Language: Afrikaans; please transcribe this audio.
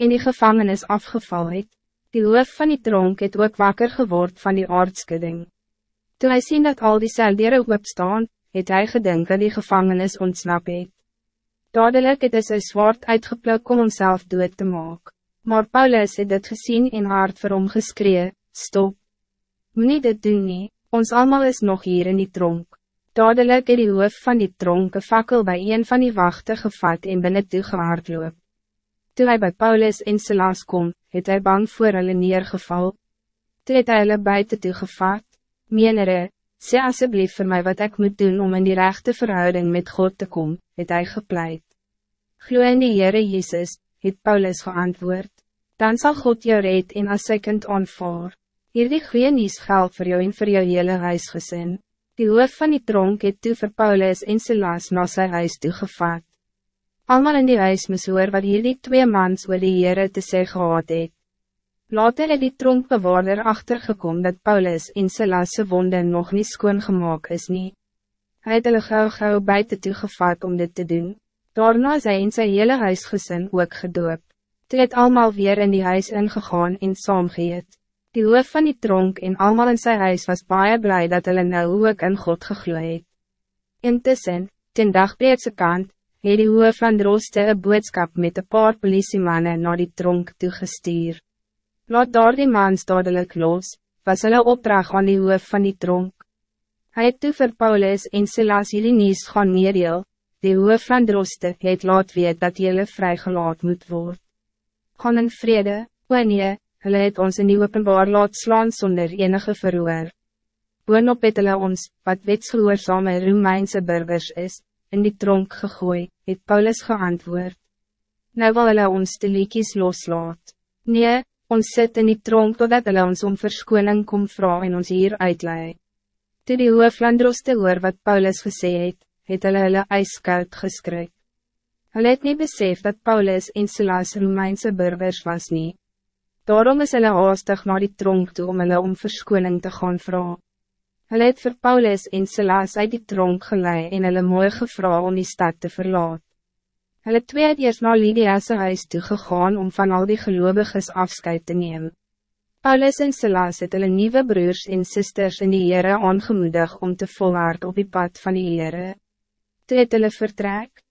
en die gevangenis afgeval het. Die hoof van die tronk het ook wakker geword van die aardskudding. Toen hij sien dat al die celdere opstaan, het hij gedink dat die gevangenis ontsnap het. Dadelijk het hy sy zwaard uitgepluk om homself dood te maken. Maar Paulus het dit gezien en hard vir hom geskree, stop. Moet dit doen nie, ons allemaal is nog hier in die tronk. Dadelijk het die hoof van die tronk een fakkel bij een van die wachten gevat en binnen toe gehardloop. Toe hy by Paulus en Silas kom, het hy bang voor hulle neergeval. Toe het hy hulle buiten toe gevat. Menere, sê asseblief voor mij wat ik moet doen om in die rechte verhouding met God te komen, het hij gepleit. Gloe in die Heere Jezus, het Paulus geantwoord. Dan zal God jou red en as sy kind aanvaar. Hier die goeie nies geld voor jou en voor jou hele huisgezin. Die hoof van die tronk het toe vir Paulus en Silas na sy huis toegevat. Almal in die huis moes hoor wat hier die twee mans oor die Heere te sê gehad het. Later het die tronkbewaarder achtergekom dat Paulus en Silas se wonde nog niet skoon gemaakt is nie. Hy het hulle gauw gauw buiten toegevat om dit te doen. Daarna is hy en sy hele huisgesin ook gedoop. Toe het almal weer in die huis ingegaan en saamgeet. Die hoof van die tronk en almal in sy huis was baie blij dat hulle nou ook in God gegloeid het. Intussen, ten dagbreedse kant, het die hoof van Droste een boodskap met een paar politiemannen naar die tronk toegestuur. Laat daar die mans dadelijk los, was hulle opdracht aan die hoof van die tronk. Hij het toe vir Paulus en Silas jullie nies gaan meedeel, die hoof van Droste het laat weet dat jullie vrygelaat moet worden. Gaan in vrede, o nee, hulle het ons in die openbaar laat slaan sonder enige verhoor. Boonop het hulle ons, wat wetsgehoorzame Romeinse burgers is, in die tronk gegooi, het Paulus geantwoord. Nou wil hulle ons de liekies loslaat. Nee, Ons sit in die tronk totdat hulle ons om verskoning kom vragen en ons hier uitlei. Toe die hooflandros te hoor wat Paulus gesê het, het hulle hulle ijskoud geskryk. Hulle het nie besef dat Paulus en Silas Romeinse burgers was nie. Daarom is hulle haastig naar die tronk toe om hulle om verskoning te gaan vragen. Hulle het vir Paulus en Silas uit die tronk gelei en hulle mooi gevra om die stad te verlaten. Hulle twee het eerst naar Lydia's huis toegegaan om van al die geloviges afscheid te nemen. Paulus en Silas het hulle nieuwe broers en zusters in die Heere aangemoedig om te volhard op die pad van die Heere. Toe het hulle vertrek,